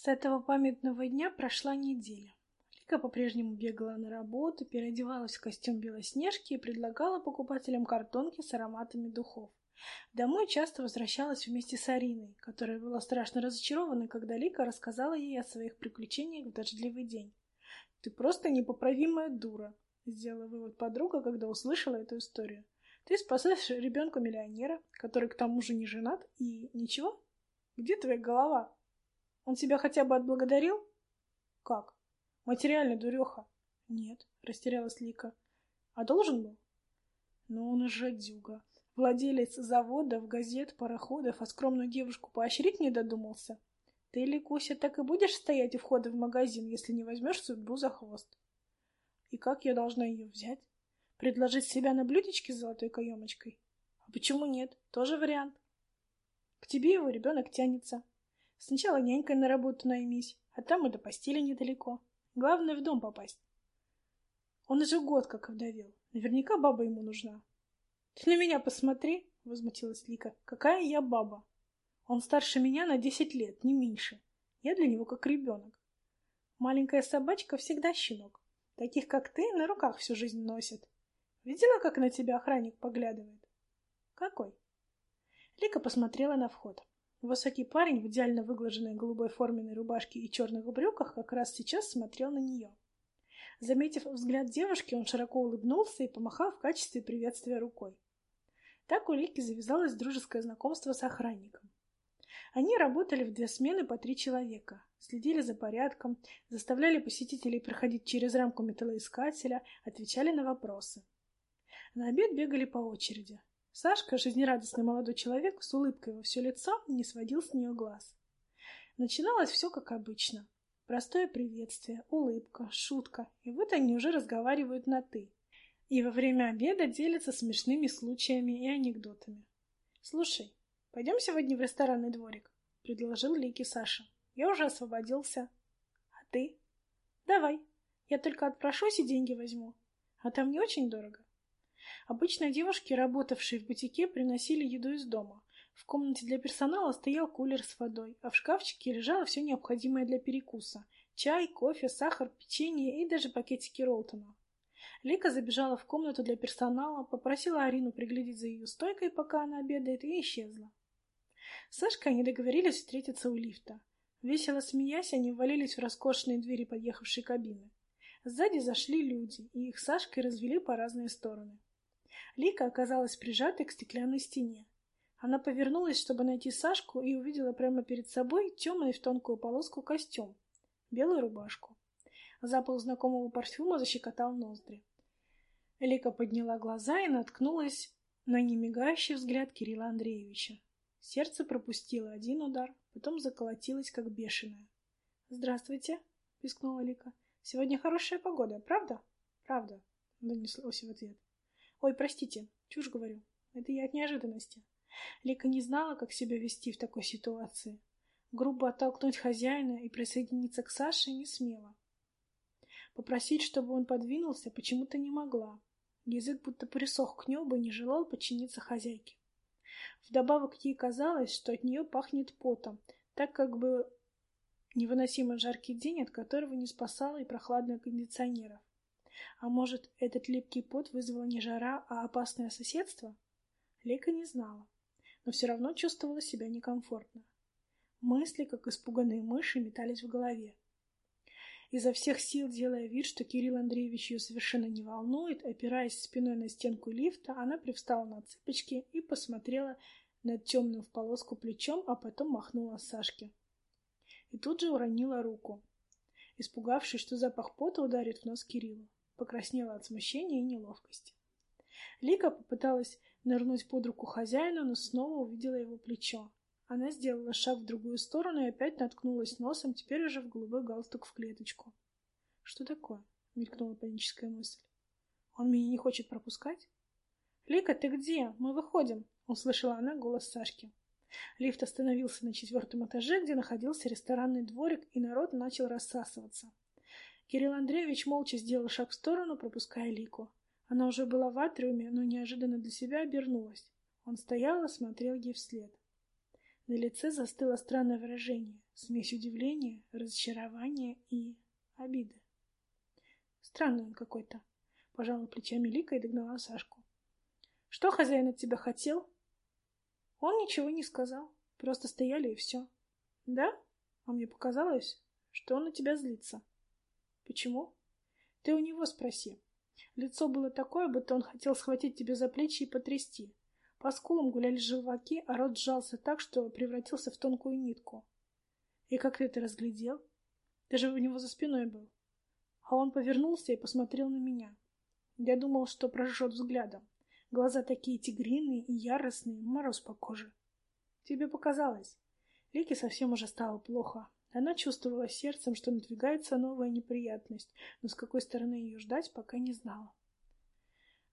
С этого памятного дня прошла неделя. Лика по-прежнему бегала на работу, переодевалась в костюм Белоснежки и предлагала покупателям картонки с ароматами духов. Домой часто возвращалась вместе с Ариной, которая была страшно разочарована, когда Лика рассказала ей о своих приключениях в дождливый день. «Ты просто непоправимая дура», — сделала вывод подруга, когда услышала эту историю. «Ты спасаешь ребенка миллионера, который к тому же не женат, и ничего? Где твоя голова?» Он тебя хотя бы отблагодарил? Как? Материально, дуреха. Нет, растерялась Лика. А должен был? Но он же дюга. Владелец заводов, газет, пароходов, а скромную девушку поощрить не додумался. Ты, Ликуся, так и будешь стоять у входа в магазин, если не возьмешь судьбу за хвост. И как я должна ее взять? Предложить себя на блюдечке с золотой каемочкой? А почему нет? Тоже вариант. К тебе его ребенок тянется. Сначала нянькой на работу наймись, а там и до постели недалеко. Главное в дом попасть. Он уже год как овдовел. Наверняка баба ему нужна. — Ты на меня посмотри, — возмутилась Лика. — Какая я баба? Он старше меня на десять лет, не меньше. Я для него как ребенок. Маленькая собачка всегда щенок. Таких, как ты, на руках всю жизнь носит. Видела, как на тебя охранник поглядывает? Какой? Лика посмотрела на вход. Высокий парень в идеально выглаженной голубой форменной рубашке и черных брюках как раз сейчас смотрел на нее. Заметив взгляд девушки, он широко улыбнулся и помахал в качестве приветствия рукой. Так у Лики завязалось дружеское знакомство с охранником. Они работали в две смены по три человека, следили за порядком, заставляли посетителей проходить через рамку металлоискателя, отвечали на вопросы. На обед бегали по очереди. Сашка, жизнерадостный молодой человек, с улыбкой во все лицо, не сводил с нее глаз. Начиналось все как обычно. Простое приветствие, улыбка, шутка, и вот они уже разговаривают на «ты». И во время обеда делятся смешными случаями и анекдотами. «Слушай, пойдем сегодня в ресторанный дворик?» — предложил Лики Саша. «Я уже освободился». «А ты?» «Давай. Я только отпрошусь и деньги возьму. А там не очень дорого». Обычно девушки, работавшие в бутике, приносили еду из дома. В комнате для персонала стоял кулер с водой, а в шкафчике лежало все необходимое для перекуса. Чай, кофе, сахар, печенье и даже пакетики Ролтона. Лика забежала в комнату для персонала, попросила Арину приглядеть за ее стойкой, пока она обедает, и исчезла. С Сашкой они договорились встретиться у лифта. Весело смеясь, они ввалились в роскошные двери подъехавшей кабины. Сзади зашли люди, и их Сашкой развели по разные стороны. Лика оказалась прижатой к стеклянной стене. Она повернулась, чтобы найти Сашку, и увидела прямо перед собой темный в тонкую полоску костюм, белую рубашку. Запах знакомого парфюма защекотал ноздри. Лика подняла глаза и наткнулась на немигающий взгляд Кирилла Андреевича. Сердце пропустило один удар, потом заколотилось, как бешеное. «Здравствуйте», — пискнула Лика. «Сегодня хорошая погода, правда?» «Правда», — донеслось в ответ. Ой, простите, чушь говорю. Это я от неожиданности. Лика не знала, как себя вести в такой ситуации. Грубо оттолкнуть хозяина и присоединиться к Саше не смела. Попросить, чтобы он подвинулся, почему-то не могла. Язык будто присох к небу и не желал подчиниться хозяйке. Вдобавок ей казалось, что от нее пахнет потом, так как бы невыносимо жаркий день, от которого не спасала и прохладная кондиционеров. А может, этот липкий пот вызвал не жара, а опасное соседство? Лика не знала, но все равно чувствовала себя некомфортно. Мысли, как испуганные мыши, метались в голове. Изо всех сил, делая вид, что Кирилл Андреевич ее совершенно не волнует, опираясь спиной на стенку лифта, она привстала на цыпочки и посмотрела над темным в полоску плечом, а потом махнула Сашке. И тут же уронила руку, испугавшись, что запах пота ударит в нос Кириллу покраснела от смущения и неловкости. Лика попыталась нырнуть под руку хозяина, но снова увидела его плечо. Она сделала шаг в другую сторону и опять наткнулась носом, теперь уже в голубой галстук в клеточку. «Что такое?» — мелькнула паническая мысль. «Он меня не хочет пропускать?» «Лика, ты где? Мы выходим!» — услышала она голос Сашки. Лифт остановился на четвертом этаже, где находился ресторанный дворик, и народ начал рассасываться. Кирилл Андреевич молча сделал шаг в сторону, пропуская Лику. Она уже была в атриуме, но неожиданно для себя обернулась. Он стоял и смотрел ей вслед. На лице застыло странное выражение, смесь удивления, разочарования и обиды. Странный он какой-то. Пожала плечами Лика и догнала Сашку. Что хозяин от тебя хотел? Он ничего не сказал. Просто стояли и все. Да? А мне показалось, что он на тебя злится. Почему? Ты у него спроси. Лицо было такое, будто он хотел схватить тебя за плечи и потрясти. По скулам гуляли желваки, а рот сжался так, что превратился в тонкую нитку. И как ты это разглядел? Ты же у него за спиной был. А он повернулся и посмотрел на меня. Я думал, что прожжет взглядом. Глаза такие тигриные и яростные, мороз по коже. Тебе показалось. Лике совсем уже стало плохо. Она чувствовала сердцем, что надвигается новая неприятность, но с какой стороны ее ждать, пока не знала.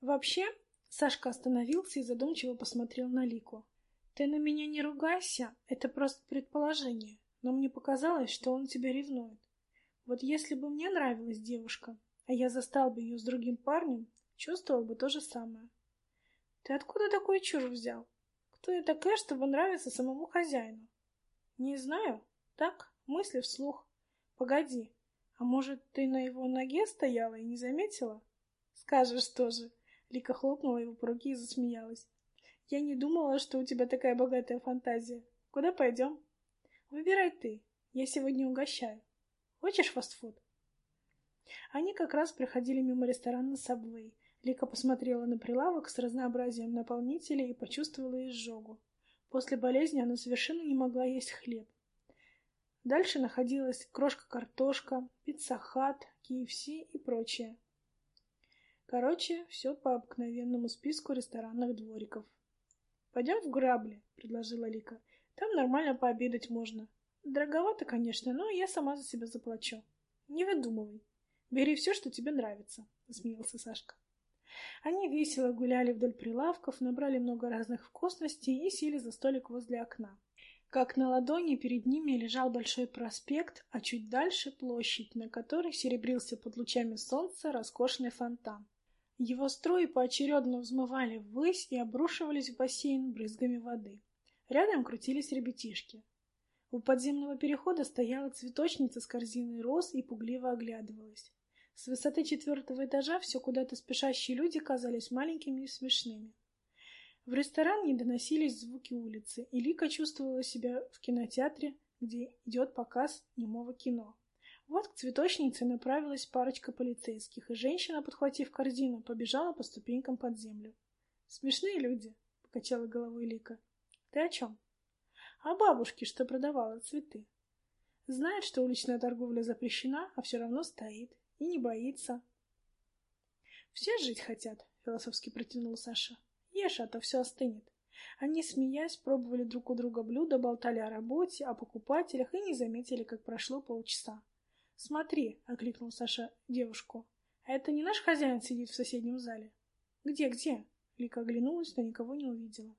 Вообще, Сашка остановился и задумчиво посмотрел на Лику. «Ты на меня не ругайся, это просто предположение, но мне показалось, что он тебя ревнует. Вот если бы мне нравилась девушка, а я застал бы ее с другим парнем, чувствовал бы то же самое. Ты откуда такую чушь взял? Кто я такая, чтобы нравиться самому хозяину? Не знаю. Так, мысли вслух. Погоди, а может, ты на его ноге стояла и не заметила? Скажешь тоже. Лика хлопнула его по руке и засмеялась. Я не думала, что у тебя такая богатая фантазия. Куда пойдем? Выбирай ты. Я сегодня угощаю. Хочешь фастфуд? Они как раз проходили мимо ресторана Subway. Лика посмотрела на прилавок с разнообразием наполнителей и почувствовала изжогу. После болезни она совершенно не могла есть хлеб. Дальше находилась крошка-картошка, пицца-хат, KFC и прочее. Короче, все по обыкновенному списку ресторанных двориков. «Пойдем в грабли», — предложила Лика. «Там нормально пообедать можно. Дороговато, конечно, но я сама за себя заплачу. Не выдумывай. Бери все, что тебе нравится», — засмеялся Сашка. Они весело гуляли вдоль прилавков, набрали много разных вкусностей и сели за столик возле окна. Как на ладони перед ними лежал большой проспект, а чуть дальше площадь, на которой серебрился под лучами солнца роскошный фонтан. Его струи поочередно взмывали ввысь и обрушивались в бассейн брызгами воды. Рядом крутились ребятишки. У подземного перехода стояла цветочница с корзиной роз и пугливо оглядывалась. С высоты четвертого этажа все куда-то спешащие люди казались маленькими и смешными. В ресторан не доносились звуки улицы, и Лика чувствовала себя в кинотеатре, где идет показ немого кино. Вот к цветочнице направилась парочка полицейских, и женщина, подхватив корзину, побежала по ступенькам под землю. «Смешные люди», — покачала головой Лика. «Ты о чем?» «О бабушке, что продавала цветы. Знает, что уличная торговля запрещена, а все равно стоит и не боится». «Все жить хотят», — философски протянул Саша. «Ешь, а то все остынет». Они, смеясь, пробовали друг у друга блюда, болтали о работе, о покупателях и не заметили, как прошло полчаса. «Смотри!» — окликнул Саша девушку. «А это не наш хозяин сидит в соседнем зале?» «Где, где?» Лика оглянулась, но никого не увидела.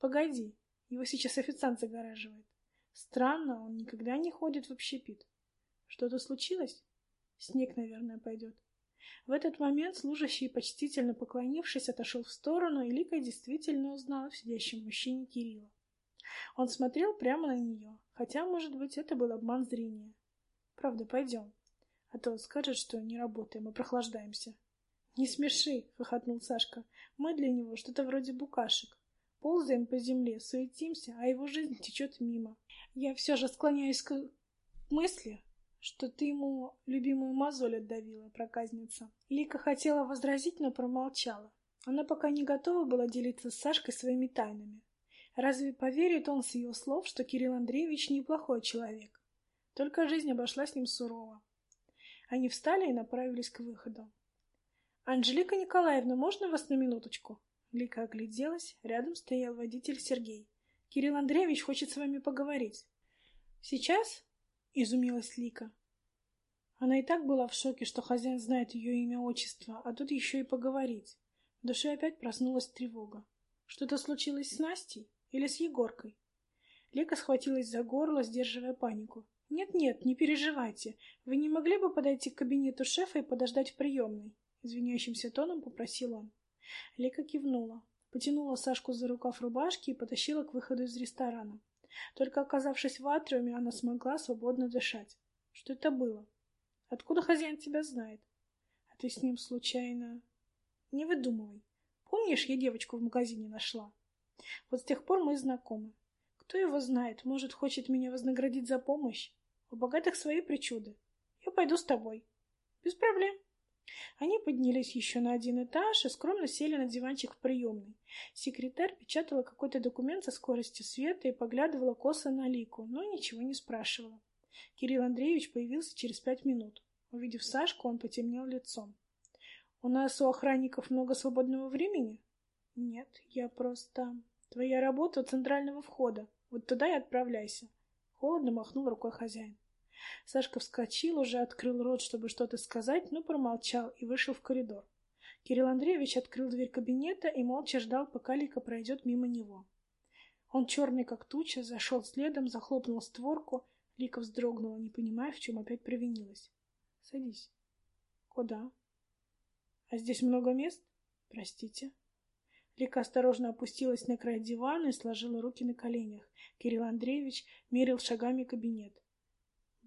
«Погоди, его сейчас официант загораживает. Странно, он никогда не ходит в общепит. Что-то случилось? Снег, наверное, пойдет». В этот момент служащий, почтительно поклонившись, отошел в сторону, и Лика действительно узнала в сидящем мужчине Кирилла. Он смотрел прямо на нее, хотя, может быть, это был обман зрения. Правда, пойдем. А то скажет, что не работаем и прохлаждаемся. Не смеши, хохотнул Сашка. Мы для него что-то вроде букашек. Ползаем по земле, суетимся, а его жизнь течет мимо. Я все же склоняюсь к мысли, что ты ему любимую мозоль отдавила, проказница. Лика хотела возразить, но промолчала. Она пока не готова была делиться с Сашкой своими тайнами. Разве поверит он с ее слов, что Кирилл Андреевич неплохой человек? Только жизнь обошла с ним сурово. Они встали и направились к выходу. «Анжелика Николаевна, можно вас на минуточку?» Лика огляделась, рядом стоял водитель Сергей. «Кирилл Андреевич хочет с вами поговорить». «Сейчас?» — изумилась Лика. Она и так была в шоке, что хозяин знает ее имя, отчество, а тут еще и поговорить. В душе опять проснулась тревога. Что-то случилось с Настей или с Егоркой? Лика схватилась за горло, сдерживая панику. «Нет-нет, не переживайте. Вы не могли бы подойти к кабинету шефа и подождать в приемной?» Извиняющимся тоном попросил он. Лика кивнула, потянула Сашку за рукав рубашки и потащила к выходу из ресторана. Только оказавшись в атриуме, она смогла свободно дышать. Что это было? Откуда хозяин тебя знает? А ты с ним случайно... Не выдумывай. Помнишь, я девочку в магазине нашла? Вот с тех пор мы знакомы. Кто его знает, может, хочет меня вознаградить за помощь? У богатых свои причуды. Я пойду с тобой. Без проблем. Они поднялись еще на один этаж и скромно сели на диванчик в приемной. Секретарь печатала какой-то документ со скоростью света и поглядывала косо на Лику, но ничего не спрашивала. Кирилл Андреевич появился через пять минут. Увидев Сашку, он потемнел лицом. «У нас у охранников много свободного времени?» «Нет, я просто...» «Твоя работа у центрального входа. Вот туда и отправляйся». Холодно махнул рукой хозяин. Сашка вскочил, уже открыл рот, чтобы что-то сказать, но промолчал и вышел в коридор. Кирилл Андреевич открыл дверь кабинета и молча ждал, пока Лика пройдет мимо него. Он черный как туча, зашел следом, захлопнул створку. Лика вздрогнула, не понимая, в чем опять провинилась. — Садись. — Куда? — А здесь много мест? — Простите. Лика осторожно опустилась на край дивана и сложила руки на коленях. Кирилл Андреевич мерил шагами кабинет.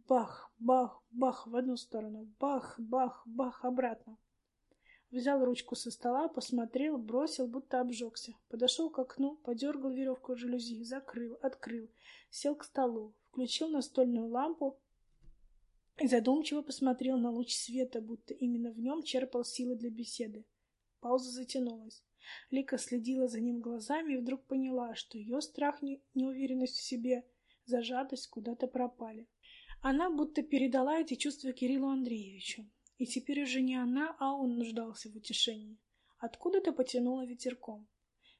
Бах, бах, бах в одну сторону, бах, бах, бах обратно. Взял ручку со стола, посмотрел, бросил, будто обжегся. Подошел к окну, подергал веревку жалюзи, закрыл, открыл, сел к столу, включил настольную лампу и задумчиво посмотрел на луч света, будто именно в нем черпал силы для беседы. Пауза затянулась. Лика следила за ним глазами и вдруг поняла, что ее страх, неуверенность в себе, зажатость куда-то пропали. Она будто передала эти чувства Кириллу Андреевичу. И теперь уже не она, а он нуждался в утешении. Откуда-то потянуло ветерком.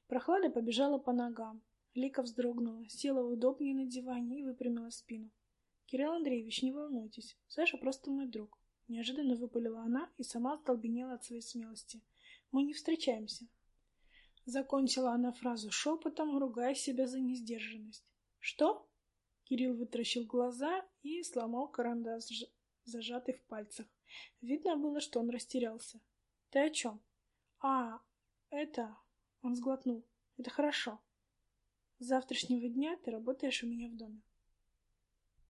Прохлада побежала по ногам. Лика вздрогнула, села удобнее на диване и выпрямила спину. «Кирилл Андреевич, не волнуйтесь, Саша просто мой друг». Неожиданно выпалила она и сама столбенела от своей смелости. «Мы не встречаемся». Закончила она фразу шепотом, ругая себя за несдержанность. «Что?» Кирилл вытаращил глаза и сломал карандаш, зажатый в пальцах. Видно было, что он растерялся. — Ты о чем? — А, это... Он сглотнул. — Это хорошо. С завтрашнего дня ты работаешь у меня в доме.